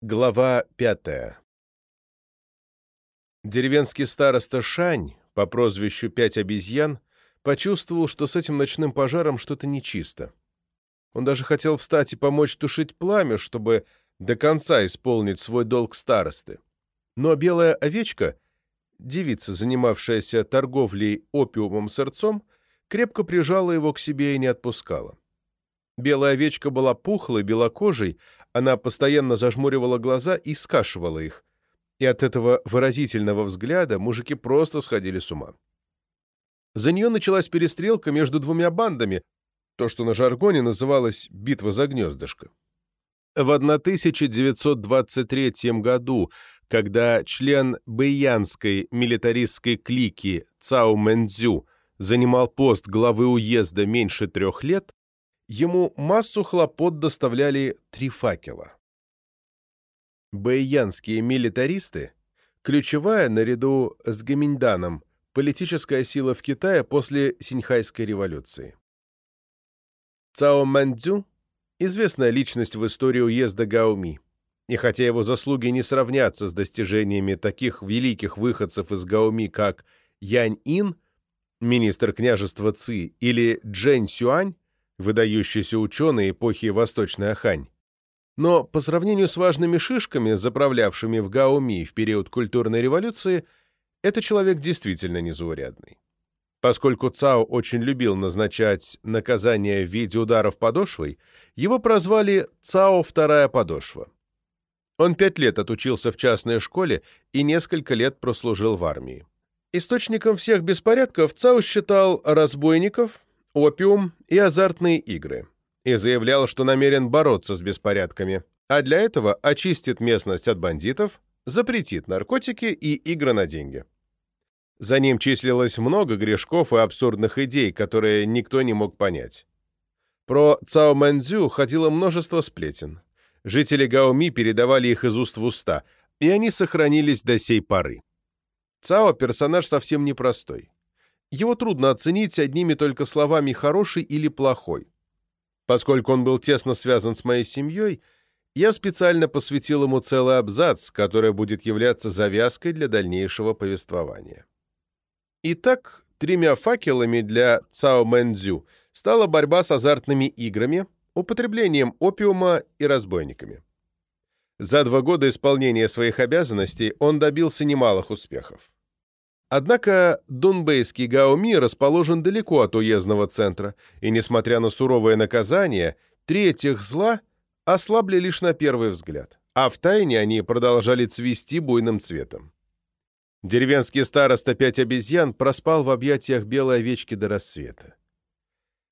Глава пятая Деревенский староста Шань, по прозвищу «Пять обезьян», почувствовал, что с этим ночным пожаром что-то нечисто. Он даже хотел встать и помочь тушить пламя, чтобы до конца исполнить свой долг старосты. Но белая овечка, девица, занимавшаяся торговлей опиумом сырцом, крепко прижала его к себе и не отпускала. Белая овечка была пухлой, белокожей, она постоянно зажмуривала глаза и скашивала их. И от этого выразительного взгляда мужики просто сходили с ума. За нее началась перестрелка между двумя бандами, то, что на жаргоне называлось «битва за гнездышко». В 1923 году, когда член бэйянской милитаристской клики Цао Мэнцзю занимал пост главы уезда меньше трех лет, ему массу хлопот доставляли три факела. Бэйянские милитаристы – ключевая, наряду с Гаминьданом, политическая сила в Китае после Синьхайской революции. Цао Мандзю – известная личность в истории уезда Гаоми, и хотя его заслуги не сравнятся с достижениями таких великих выходцев из Гаоми, как Янь Ин, министр княжества Ци, или Джэнь Сюань, выдающийся ученый эпохи Восточной Ахань. Но по сравнению с важными шишками, заправлявшими в Гаоми в период культурной революции, это человек действительно незаурядный. Поскольку Цао очень любил назначать наказания в виде ударов подошвой, его прозвали «Цао вторая подошва». Он пять лет отучился в частной школе и несколько лет прослужил в армии. Источником всех беспорядков Цао считал разбойников, опиум и азартные игры, и заявлял, что намерен бороться с беспорядками, а для этого очистит местность от бандитов, запретит наркотики и игры на деньги. За ним числилось много грешков и абсурдных идей, которые никто не мог понять. Про Цао Мэнзю ходило множество сплетен. Жители Гаоми передавали их из уст в уста, и они сохранились до сей поры. Цао – персонаж совсем непростой. Его трудно оценить одними только словами «хороший» или «плохой». Поскольку он был тесно связан с моей семьей, я специально посвятил ему целый абзац, который будет являться завязкой для дальнейшего повествования. Итак, тремя факелами для Цао Мэнзю стала борьба с азартными играми, употреблением опиума и разбойниками. За два года исполнения своих обязанностей он добился немалых успехов. Однако Дунбейский Гаоми расположен далеко от уездного центра, и, несмотря на суровое наказание, три этих зла ослабли лишь на первый взгляд, а втайне они продолжали цвести буйным цветом. Деревенский староста пять обезьян проспал в объятиях белой овечки до рассвета.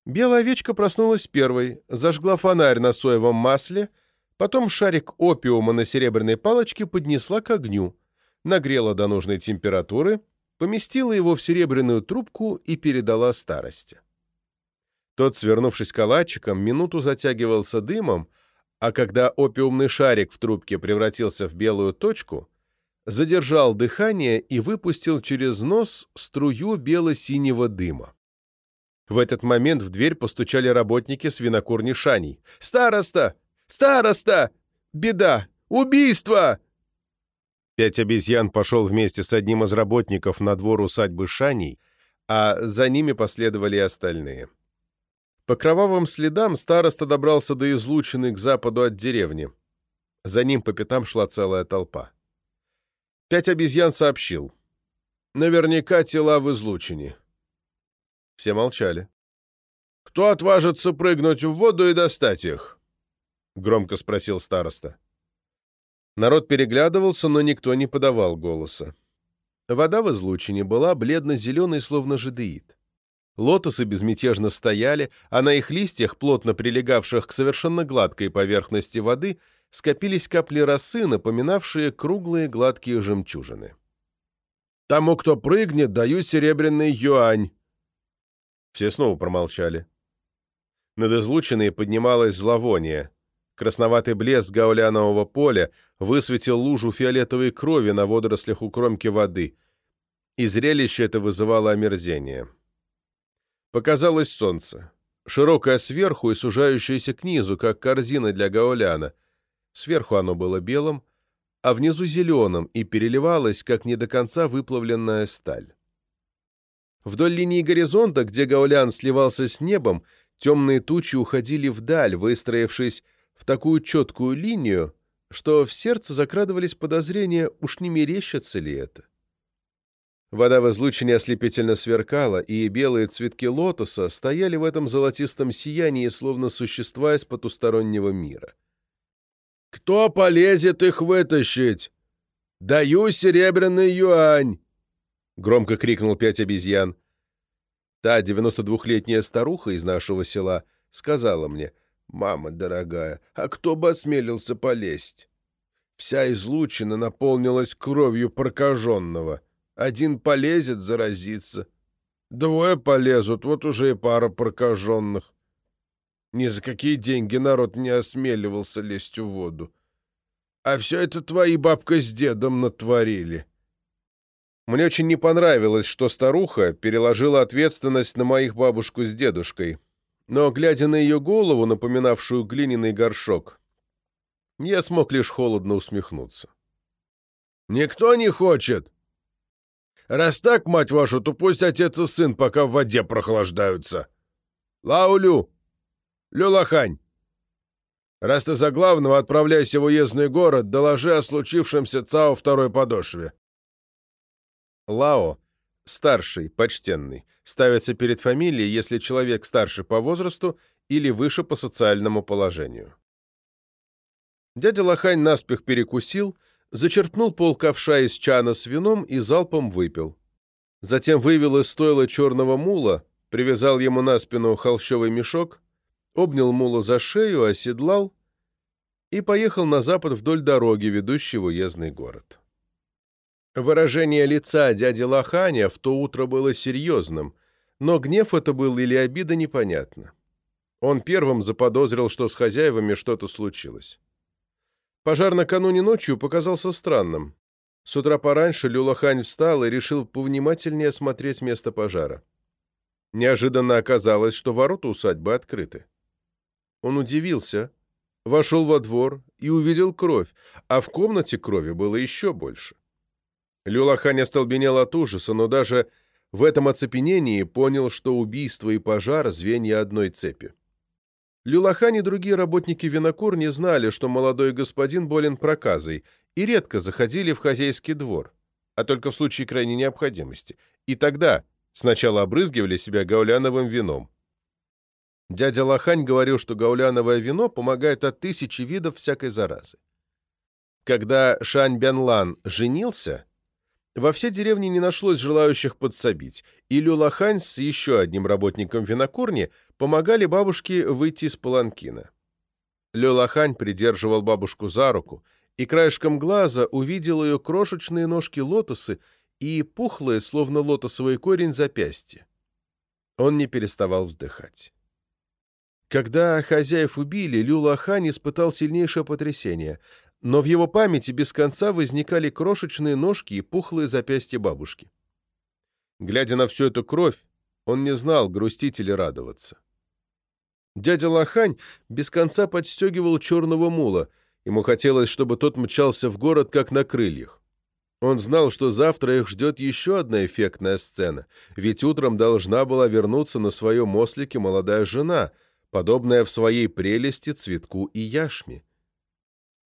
Белая овечка проснулась первой, зажгла фонарь на соевом масле, потом шарик опиума на серебряной палочке поднесла к огню, нагрела до нужной температуры — поместила его в серебряную трубку и передала старости. Тот, свернувшись калачиком, минуту затягивался дымом, а когда опиумный шарик в трубке превратился в белую точку, задержал дыхание и выпустил через нос струю бело-синего дыма. В этот момент в дверь постучали работники свинокурни Шаней. «Староста! Староста! Беда! Убийство!» Пять обезьян пошел вместе с одним из работников на двор усадьбы Шаней, а за ними последовали и остальные. По кровавым следам староста добрался до излучины к западу от деревни. За ним по пятам шла целая толпа. Пять обезьян сообщил. Наверняка тела в излучине. Все молчали. «Кто отважится прыгнуть в воду и достать их?» — громко спросил староста. Народ переглядывался, но никто не подавал голоса. Вода в излучине была бледно-зеленой, словно жидеид. Лотосы безмятежно стояли, а на их листьях, плотно прилегавших к совершенно гладкой поверхности воды, скопились капли росы, напоминавшие круглые гладкие жемчужины. «Тому, кто прыгнет, даю серебряный юань!» Все снова промолчали. Над излучиной поднималось зловоние. Красноватый блеск гаулянового поля высветил лужу фиолетовой крови на водорослях у кромки воды, и зрелище это вызывало омерзение. Показалось солнце, широкое сверху и сужающееся к низу, как корзина для гауляна. Сверху оно было белым, а внизу зеленым и переливалось, как не до конца выплавленная сталь. Вдоль линии горизонта, где Гаулян сливался с небом, темные тучи уходили вдаль, выстроившись в такую четкую линию, что в сердце закрадывались подозрения, уж не мерещится ли это. Вода в излучине ослепительно сверкала, и белые цветки лотоса стояли в этом золотистом сиянии, словно существа из потустороннего мира. «Кто полезет их вытащить? Даю серебряный юань!» — громко крикнул пять обезьян. Та 92-летняя старуха из нашего села сказала мне, «Мама дорогая, а кто бы осмелился полезть?» Вся излучина наполнилась кровью прокаженного. Один полезет, заразиться. Двое полезут, вот уже и пара прокаженных. Ни за какие деньги народ не осмеливался лезть в воду. А все это твои бабка с дедом натворили. Мне очень не понравилось, что старуха переложила ответственность на моих бабушку с дедушкой. Но, глядя на ее голову, напоминавшую глиняный горшок, я смог лишь холодно усмехнуться. «Никто не хочет!» «Раз так, мать вашу, то пусть отец и сын пока в воде прохлаждаются!» «Лаулю! Люлахань! Раз ты за главного, отправляйся в уездный город, доложи о случившемся ЦАО второй подошве. Лао, старший, почтенный, ставится перед фамилией, если человек старше по возрасту или выше по социальному положению. Дядя Лохань наспех перекусил, зачерпнул пол ковша из чана с вином и залпом выпил. Затем вывел из стойла черного мула, привязал ему на спину холщовый мешок, обнял мула за шею, оседлал и поехал на запад вдоль дороги, ведущей в уездный город. Выражение лица дяди Лоханя в то утро было серьезным, но гнев это был или обида непонятно. Он первым заподозрил, что с хозяевами что-то случилось. Пожар накануне ночью показался странным. С утра пораньше Люлахань встал и решил повнимательнее осмотреть место пожара. Неожиданно оказалось, что ворота усадьбы открыты. Он удивился, вошел во двор и увидел кровь, а в комнате крови было еще больше. Люлахань остолбенел от ужаса, но даже в этом оцепенении понял, что убийство и пожар — звенья одной цепи. Люлахань и другие работники винокур не знали, что молодой господин болен проказой, и редко заходили в хозяйский двор, а только в случае крайней необходимости. И тогда сначала обрызгивали себя гауляновым вином. Дядя Лохань говорил, что гауляновое вино помогает от тысячи видов всякой заразы. Когда Шань Бянлан женился, во всей деревне не нашлось желающих подсобить, и Люлахань с еще одним работником винокурни помогали бабушке выйти из паланкина. Люлахань придерживал бабушку за руку, и краешком глаза увидел ее крошечные ножки лотосы и пухлые, словно лотосовый корень, запястья. Он не переставал вздыхать. Когда хозяев убили, Люлахань испытал сильнейшее потрясение но в его памяти без конца возникали крошечные ножки и пухлые запястья бабушки. Глядя на всю эту кровь, он не знал, грустить или радоваться. Дядя Лохань без конца подстегивал черного мула, ему хотелось, чтобы тот мчался в город, как на крыльях. Он знал, что завтра их ждет еще одна эффектная сцена, ведь утром должна была вернуться на своем ослике молодая жена, подобная в своей прелести цветку и яшме.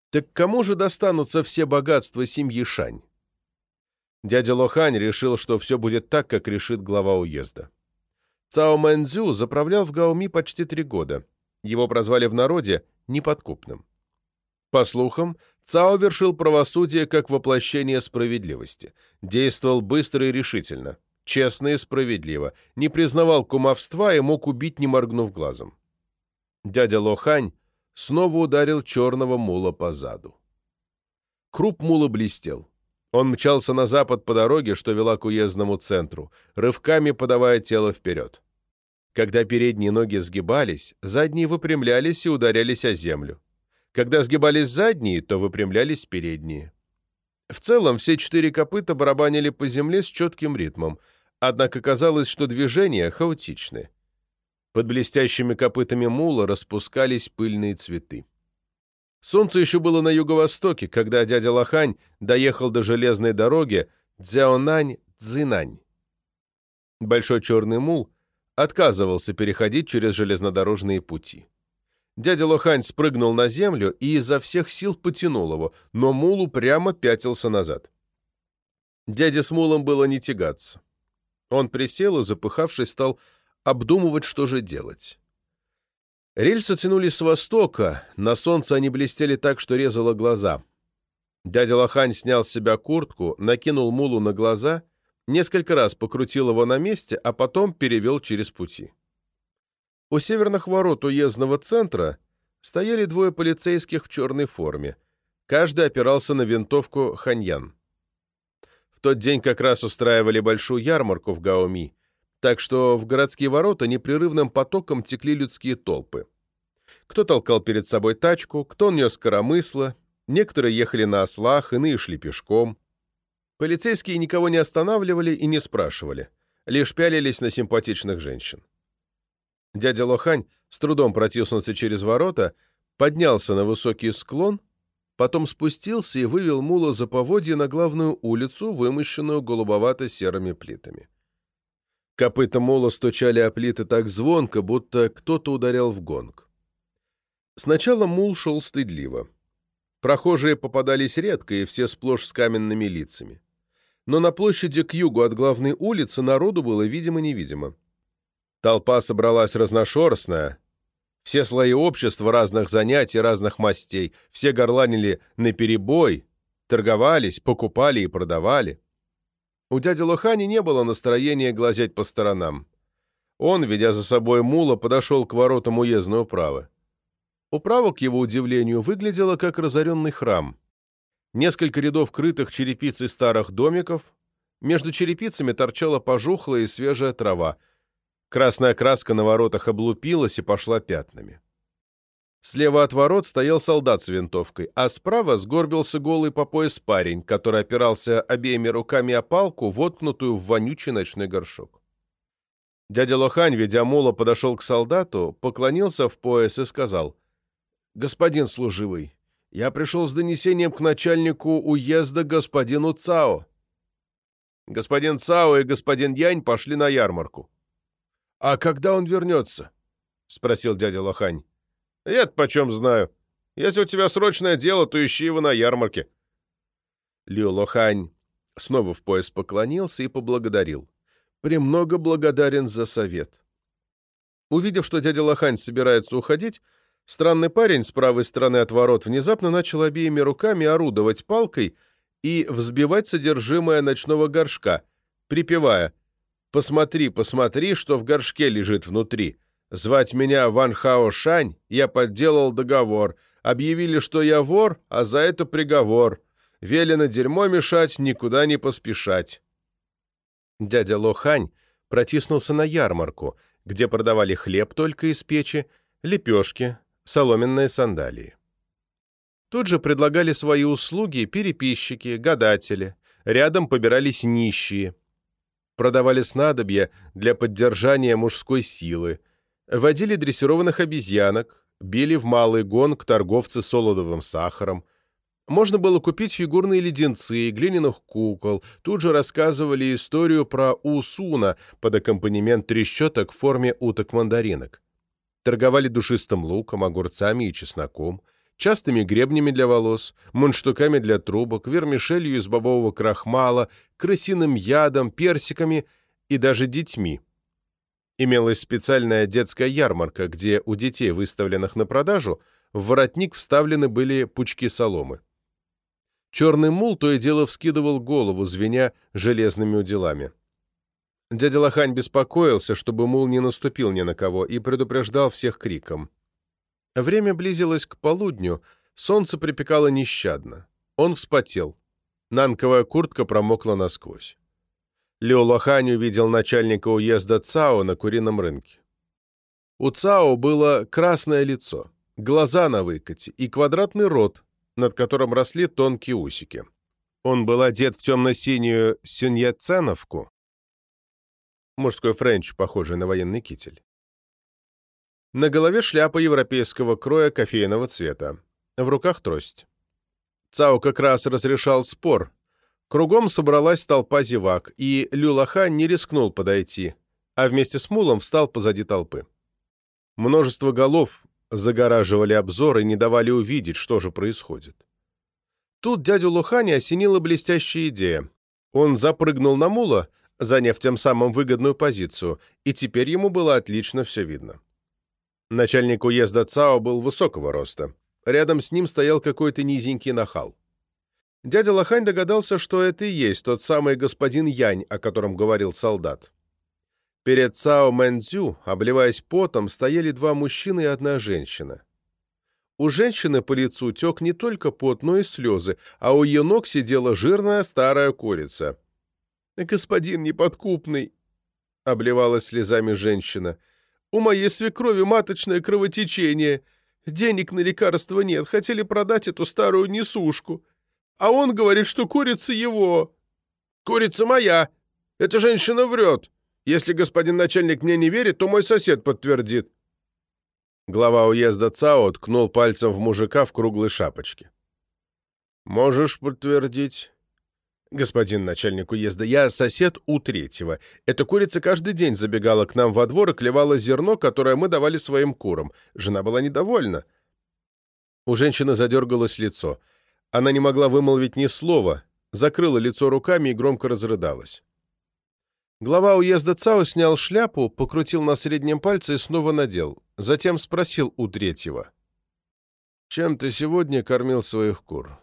Так кому же достанутся все богатства семьи Шань? Дядя Лохань решил, что все будет так, как решит глава уезда. Цао Мэнзю заправлял в Гауми почти три года. Его прозвали в народе неподкупным. По слухам, Цао вершил правосудие как воплощение справедливости. Действовал быстро и решительно, честно и справедливо, не признавал кумовства и мог убить, не моргнув глазом. Дядя Лохань снова ударил черного мула по заду. Круп мула блестел. Он мчался на запад по дороге, что вела к уездному центру, рывками подавая тело вперед. Когда передние ноги сгибались, задние выпрямлялись и ударялись о землю. Когда сгибались задние, то выпрямлялись передние. В целом, все четыре копыта барабанили по земле с четким ритмом, однако казалось, что движения хаотичны. Под блестящими копытами мула распускались пыльные цветы. Солнце еще было на юго-востоке, когда дядя Лохань доехал до железной дороги Цзяонань-Цзинань. Большой черный мул отказывался переходить через железнодорожные пути. Дядя Лохань спрыгнул на землю и изо всех сил потянул его, но мулу прямо пятился назад. Дяде с мулом было не тягаться. Он присел и, запыхавшись, стал обдумывать, что же делать. Рельсы тянулись с востока, на солнце они блестели так, что резало глаза. Дядя Лохань снял с себя куртку, накинул мулу на глаза, несколько раз покрутил его на месте, а потом перевел через пути. У северных ворот уездного центра стояли двое полицейских в черной форме. Каждый опирался на винтовку «Ханьян». В тот день как раз устраивали большую ярмарку в Гаоми, так что в городские ворота непрерывным потоком текли людские толпы. Кто толкал перед собой тачку, кто нес коромысло, некоторые ехали на ослах, иные шли пешком. Полицейские никого не останавливали и не спрашивали, лишь пялились на симпатичных женщин. Дядя Лохань с трудом протиснулся через ворота, поднялся на высокий склон, потом спустился и вывел мула за поводье на главную улицу, вымощенную голубовато-серыми плитами. Копыта мула стучали о плиты так звонко, будто кто-то ударял в гонг. Сначала мул шел стыдливо. Прохожие попадались редко, и все сплошь с каменными лицами. Но на площади к югу от главной улицы народу было видимо-невидимо. Толпа собралась разношерстная. Все слои общества разных занятий, разных мастей, все горланили наперебой, торговались, покупали и продавали. У дяди Лохани не было настроения глазеть по сторонам. Он, ведя за собой мула, подошел к воротам уездной управы. Управа, к его удивлению, выглядела как разоренный храм. Несколько рядов крытых черепицей старых домиков, между черепицами торчала пожухлая и свежая трава, Красная краска на воротах облупилась и пошла пятнами. Слева от ворот стоял солдат с винтовкой, а справа сгорбился голый по пояс парень, который опирался обеими руками о палку, воткнутую в вонючий ночной горшок. Дядя Лохань, ведя мула, подошел к солдату, поклонился в пояс и сказал, «Господин служивый, я пришел с донесением к начальнику уезда господину Цао». Господин Цао и господин Янь пошли на ярмарку. «А когда он вернется?» — спросил дядя Лохань. «Я-то почем знаю. Если у тебя срочное дело, то ищи его на ярмарке». Лю Лохань снова в пояс поклонился и поблагодарил. «Премного благодарен за совет». Увидев, что дядя Лохань собирается уходить, странный парень с правой стороны от ворот внезапно начал обеими руками орудовать палкой и взбивать содержимое ночного горшка, припевая Посмотри, посмотри, что в горшке лежит внутри. Звать меня Ван Хао Шань, я подделал договор. Объявили, что я вор, а за это приговор. Велено дерьмо мешать, никуда не поспешать. Дядя Лохань протиснулся на ярмарку, где продавали хлеб только из печи, лепешки, соломенные сандалии. Тут же предлагали свои услуги переписчики, гадатели. Рядом побирались нищие – продавали снадобья для поддержания мужской силы, водили дрессированных обезьянок, били в малый гонг торговцы солодовым сахаром. Можно было купить фигурные леденцы, глиняных кукол, тут же рассказывали историю про Усуна под аккомпанемент трещоток в форме уток-мандаринок. Торговали душистым луком, огурцами и чесноком – частыми гребнями для волос, мундштуками для трубок, вермишелью из бобового крахмала, крысиным ядом, персиками и даже детьми. Имелась специальная детская ярмарка, где у детей, выставленных на продажу, в воротник вставлены были пучки соломы. Черный мул то и дело вскидывал голову, звеня железными уделами. Дядя Лохань беспокоился, чтобы мул не наступил ни на кого, и предупреждал всех криком. Время близилось к полудню, солнце припекало нещадно. Он вспотел. Нанковая куртка промокла насквозь. Лео Лохань увидел начальника уезда Цао на курином рынке. У Цао было красное лицо, глаза на выкате и квадратный рот, над которым росли тонкие усики. Он был одет в темно-синюю суньятсеновку, мужской френч, похожий на военный китель. На голове шляпа европейского кроя кофейного цвета. в руках трость. Цао как раз разрешал спор. Кругом собралась толпа зевак, и Люлаха не рискнул подойти, а вместе с Мулом встал позади толпы. Множество голов загораживали обзор и не давали увидеть, что же происходит. Тут дядю Лухани осенила блестящая идея. Он запрыгнул на мула, заняв тем самым выгодную позицию, и теперь ему было отлично все видно. Начальник уезда ЦАО был высокого роста. Рядом с ним стоял какой-то низенький нахал. Дядя Лохань догадался, что это и есть тот самый господин Янь, о котором говорил солдат. Перед Цао Мэнцзю, обливаясь потом, стояли два мужчины и одна женщина. У женщины по лицу тек не только пот, но и слезы, а у ее ног сидела жирная старая курица. «Господин неподкупный!» — обливалась слезами женщина. «У моей свекрови маточное кровотечение. Денег на лекарства нет, хотели продать эту старую несушку. А он говорит, что курица его». «Курица моя! Эта женщина врет!» Если господин начальник мне не верит, то мой сосед подтвердит». Глава уезда ЦАО ткнул пальцем в мужика в круглой шапочке. «Можешь подтвердить?» «Господин начальник уезда, я сосед у третьего. Эта курица каждый день забегала к нам во двор и клевала зерно, которое мы давали своим курам. Жена была недовольна». У женщины задергалось лицо. Она не могла вымолвить ни слова, закрыла лицо руками и громко разрыдалась. Глава уезда ЦАО снял шляпу, покрутил на среднем пальце и снова надел. Затем спросил у третьего. «Чем ты сегодня кормил своих кур?»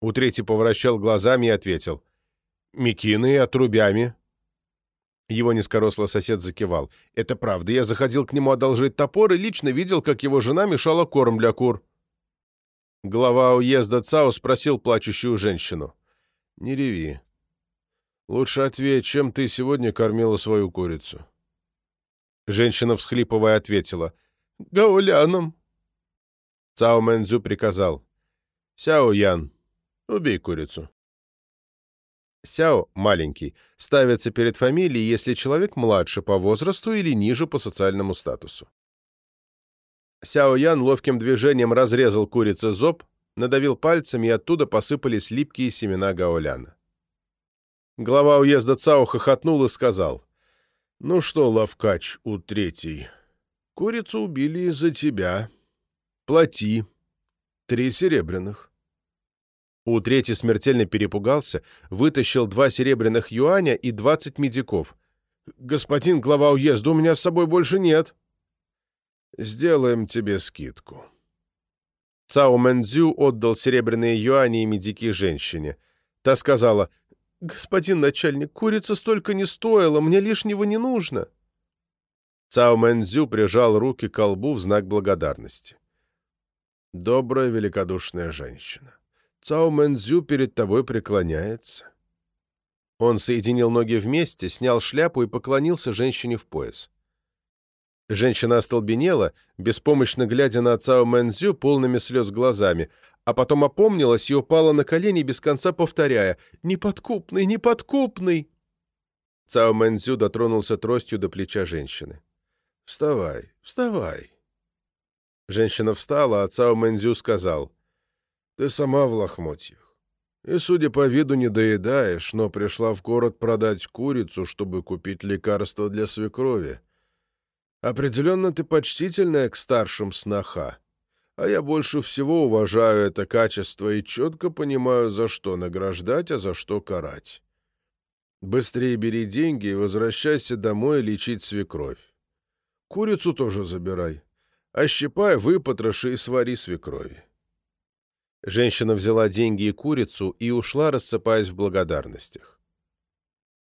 У третий поворачивал глазами и ответил. «Мекины и отрубями». Его низкорослый сосед закивал. «Это правда. Я заходил к нему одолжить топор и лично видел, как его жена мешала корм для кур». Глава уезда ЦАО спросил плачущую женщину. «Не реви. Лучше ответь, чем ты сегодня кормила свою курицу?» Женщина, всхлипывая, ответила. «Гауляном». Цао Мэнзю приказал. «Сяо Ян, убей курицу». Сяо, маленький, ставится перед фамилией, если человек младше по возрасту или ниже по социальному статусу. Сяо Ян ловким движением разрезал курице зоб, надавил пальцами, и оттуда посыпались липкие семена гауляна. Глава уезда ЦАО хохотнул и сказал. «Ну что, Лавкач, у третий, курицу убили из-за тебя. Плати. Три серебряных». У третий смертельно перепугался, вытащил два серебряных юаня и двадцать медиков. «Господин глава уезда, у меня с собой больше нет». «Сделаем тебе скидку». Цао Мэнзю отдал серебряные юани и медики женщине. Та сказала, «Господин начальник, курица столько не стоила, мне лишнего не нужно». Цао Мэнзю прижал руки к колбу в знак благодарности. «Добрая, великодушная женщина. Цао Мэнзю перед тобой преклоняется». Он соединил ноги вместе, снял шляпу и поклонился женщине в пояс. Женщина остолбенела, беспомощно глядя на Цао Мэнзю полными слез глазами, а потом опомнилась и упала на колени, без конца повторяя «Неподкупный! Неподкупный!» Цао Мэнзю дотронулся тростью до плеча женщины. «Вставай, вставай!» Женщина встала, а Цао Мэнзю сказал «Ты сама в лохмотьях. И, судя по виду, не доедаешь, но пришла в город продать курицу, чтобы купить лекарство для свекрови. Определенно ты почтительная к старшим сноха а я больше всего уважаю это качество и четко понимаю, за что награждать, а за что карать. Быстрее бери деньги и возвращайся домой лечить свекровь. Курицу тоже забирай. Ощипай, выпотроши и свари свекрови. Женщина взяла деньги и курицу и ушла, рассыпаясь в благодарностях.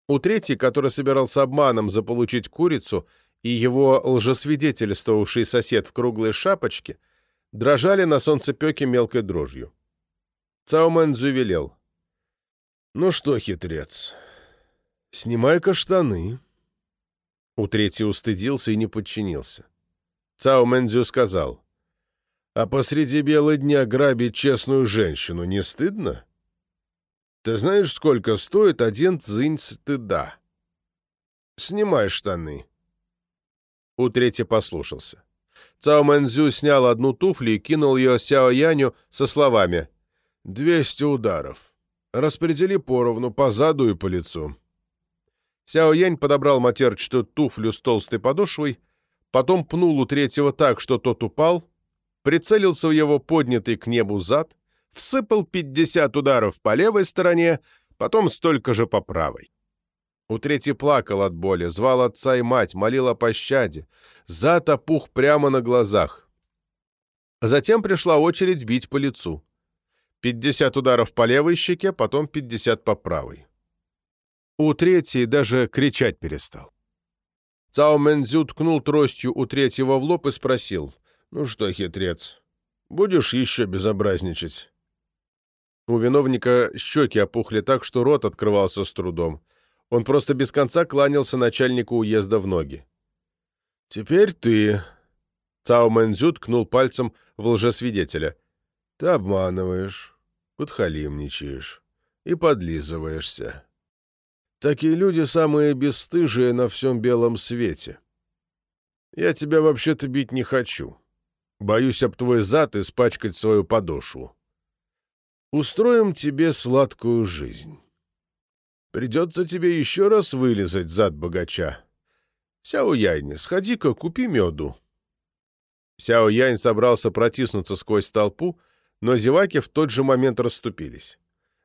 У третьей, который собирался обманом заполучить курицу, и его лжесвидетельствовавший сосед в круглой шапочке — дрожали на солнцепеке мелкой дрожью. Цаомен велел. «Ну что, хитрец, снимай-ка штаны». У третий устыдился и не подчинился. Цао Мэнзю сказал, «А посреди бела дня грабить честную женщину не стыдно? Ты знаешь, сколько стоит один цзинь стыда? Снимай штаны». У третий послушался. Цао Мэнзю снял одну туфлю и кинул ее Сяо Яню со словами «Двести ударов. Распредели поровну по заду и по лицу». Сяо Янь подобрал матерчатую туфлю с толстой подошвой, потом пнул у третьего так, что тот упал, прицелился в его поднятый к небу зад, всыпал 50 ударов по левой стороне, потом столько же по правой. У третий плакал от боли, звал отца и мать, молил о пощаде. Зад опух прямо на глазах. Затем пришла очередь бить по лицу. 50 ударов по левой щеке, потом 50 по правой. У третьей даже кричать перестал. Цао Мэнзю ткнул тростью у третьего в лоб и спросил, «Ну что, хитрец, будешь еще безобразничать?» У виновника щеки опухли так, что рот открывался с трудом. Он просто без конца кланялся начальнику уезда в ноги. «Теперь ты...» Цао Мэнзю ткнул пальцем в лжесвидетеля. «Ты обманываешь, подхалимничаешь и подлизываешься. Такие люди самые бесстыжие на всем белом свете. Я тебя вообще-то бить не хочу. Боюсь об твой зад испачкать свою подошву. Устроим тебе сладкую жизнь. Придется тебе еще раз вылезать зад богача. Сяо Янь, сходи-ка, купи меду. Сяо Янь собрался протиснуться сквозь толпу, но зеваки в тот же момент расступились.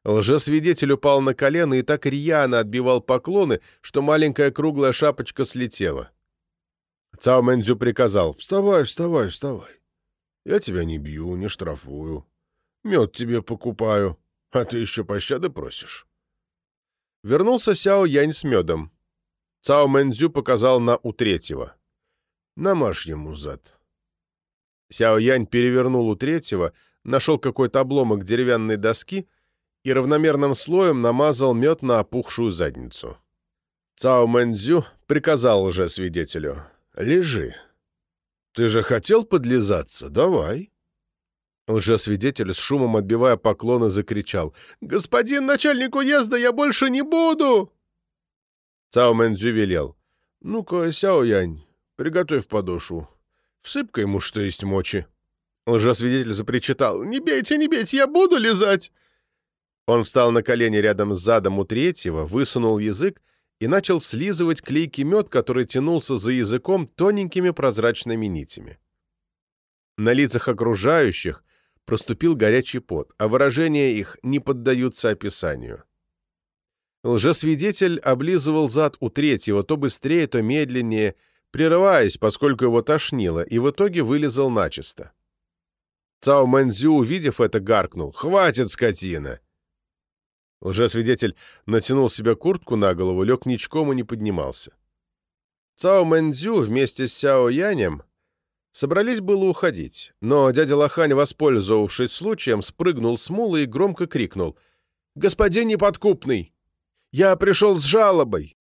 Лжесвидетель упал на колено и так рьяно отбивал поклоны, что маленькая круглая шапочка слетела. Цао Мэнзю приказал «Вставай, вставай, вставай. Я тебя не бью, не штрафую. Мед тебе покупаю, а ты еще пощады просишь». Вернулся Сяо Янь с медом. Цао Мэнзю показал на у третьего. «Намажь ему зад». Сяо Янь перевернул у третьего, нашел какой-то обломок деревянной доски и равномерным слоем намазал мед на опухшую задницу. Цао Мэнзю приказал уже свидетелю. «Лежи. Ты же хотел подлизаться? Давай». Лжесвидетель с шумом отбивая поклоны закричал. «Господин начальник уезда, я больше не буду!» Цао Мэнзю велел. «Ну-ка, Сяо Янь, приготовь подошву. Всыпка ему, что есть мочи». Лжесвидетель запричитал. «Не бейте, не бейте, я буду лизать!» Он встал на колени рядом с задом у третьего, высунул язык и начал слизывать клейкий мед, который тянулся за языком тоненькими прозрачными нитями. На лицах окружающих проступил горячий пот, а выражения их не поддаются описанию. Лжесвидетель облизывал зад у третьего то быстрее, то медленнее, прерываясь, поскольку его тошнило, и в итоге вылезал начисто. Цао Мэнзю, увидев это, гаркнул. «Хватит, скотина!» Лжесвидетель натянул себе куртку на голову, лег ничком и не поднимался. Цао Мэнзю вместе с Сяо Янем Собрались было уходить, но дядя Лохань, воспользовавшись случаем, спрыгнул с мула и громко крикнул. «Господин неподкупный! Я пришел с жалобой!